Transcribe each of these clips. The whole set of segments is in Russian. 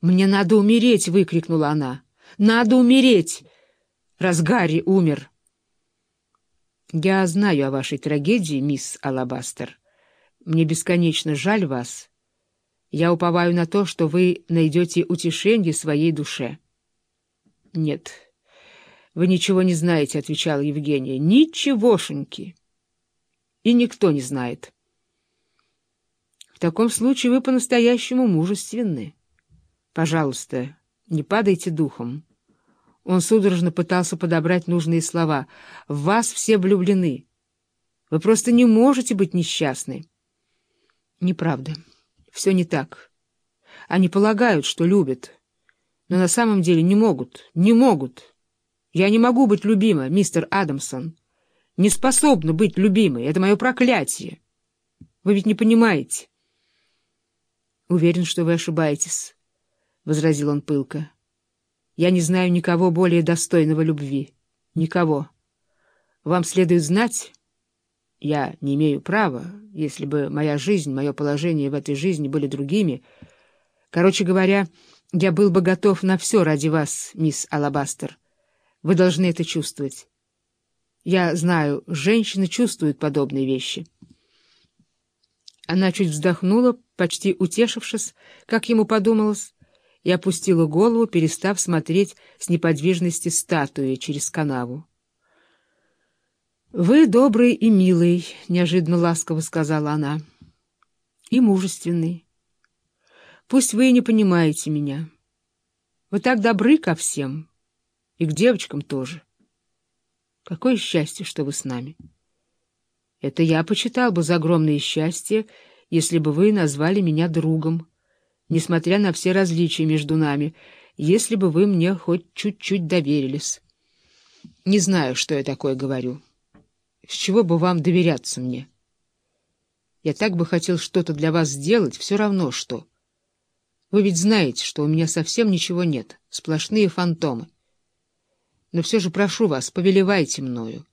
«Мне надо умереть!» — выкрикнула она. «Надо умереть!» раз Гарри умер. Я знаю о вашей трагедии, мисс Алабастер. Мне бесконечно жаль вас. Я уповаю на то, что вы найдете утешение своей душе. Нет, вы ничего не знаете, — отвечала Евгения. Ничегошеньки. И никто не знает. В таком случае вы по-настоящему мужественны. Пожалуйста, не падайте духом. Он судорожно пытался подобрать нужные слова. «В вас все влюблены. Вы просто не можете быть несчастны». «Неправда. Все не так. Они полагают, что любят, но на самом деле не могут, не могут. Я не могу быть любима, мистер Адамсон. Не способна быть любимой. Это мое проклятие. Вы ведь не понимаете». «Уверен, что вы ошибаетесь», — возразил он пылко. Я не знаю никого более достойного любви. Никого. Вам следует знать... Я не имею права, если бы моя жизнь, мое положение в этой жизни были другими. Короче говоря, я был бы готов на все ради вас, мисс Алабастер. Вы должны это чувствовать. Я знаю, женщины чувствуют подобные вещи. Она чуть вздохнула, почти утешившись, как ему подумалось, и опустила голову, перестав смотреть с неподвижности статуи через канаву. «Вы добрый и милый», — неожиданно ласково сказала она, — «и мужественный. Пусть вы и не понимаете меня. Вы так добры ко всем, и к девочкам тоже. Какое счастье, что вы с нами. Это я почитал бы за огромное счастье, если бы вы назвали меня другом» несмотря на все различия между нами, если бы вы мне хоть чуть-чуть доверились. Не знаю, что я такое говорю. С чего бы вам доверяться мне? Я так бы хотел что-то для вас сделать, все равно что. Вы ведь знаете, что у меня совсем ничего нет, сплошные фантомы. Но все же прошу вас, повелевайте мною,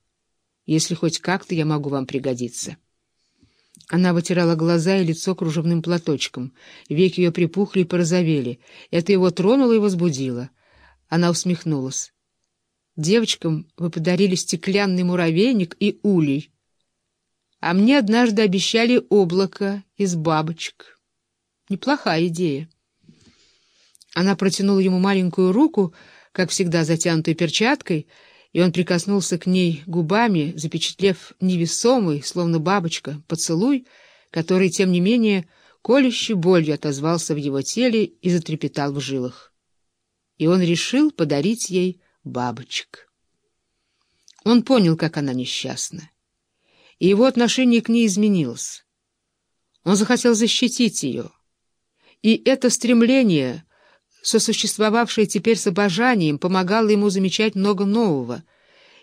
если хоть как-то я могу вам пригодиться». Она вытирала глаза и лицо кружевным платочком. Веки ее припухли и порозовели. Это его тронуло и возбудило. Она усмехнулась. «Девочкам вы подарили стеклянный муравейник и улей. А мне однажды обещали облако из бабочек. Неплохая идея». Она протянула ему маленькую руку, как всегда затянутую перчаткой, и он прикоснулся к ней губами, запечатлев невесомый, словно бабочка, поцелуй, который, тем не менее, колющей болью отозвался в его теле и затрепетал в жилах. И он решил подарить ей бабочек. Он понял, как она несчастна, и его отношение к ней изменилось. Он захотел защитить ее, и это стремление — сосуществовавшее теперь с обожанием, помогало ему замечать много нового,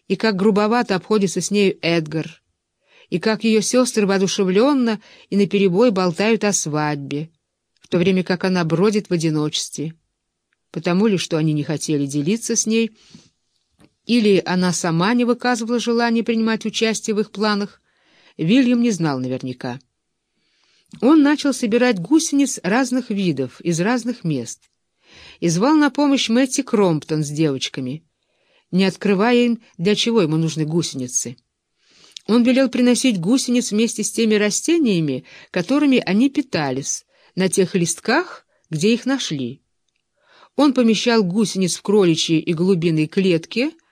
и как грубовато обходится с нею Эдгар, и как ее сестры воодушевленно и наперебой болтают о свадьбе, в то время как она бродит в одиночестве. Потому ли, что они не хотели делиться с ней, или она сама не выказывала желания принимать участие в их планах, Вильям не знал наверняка. Он начал собирать гусениц разных видов, из разных мест — и звал на помощь Мэтти Кромптон с девочками, не открывая им, для чего ему нужны гусеницы. Он велел приносить гусениц вместе с теми растениями, которыми они питались, на тех листках, где их нашли. Он помещал гусениц в кроличьи и голубиные клетки —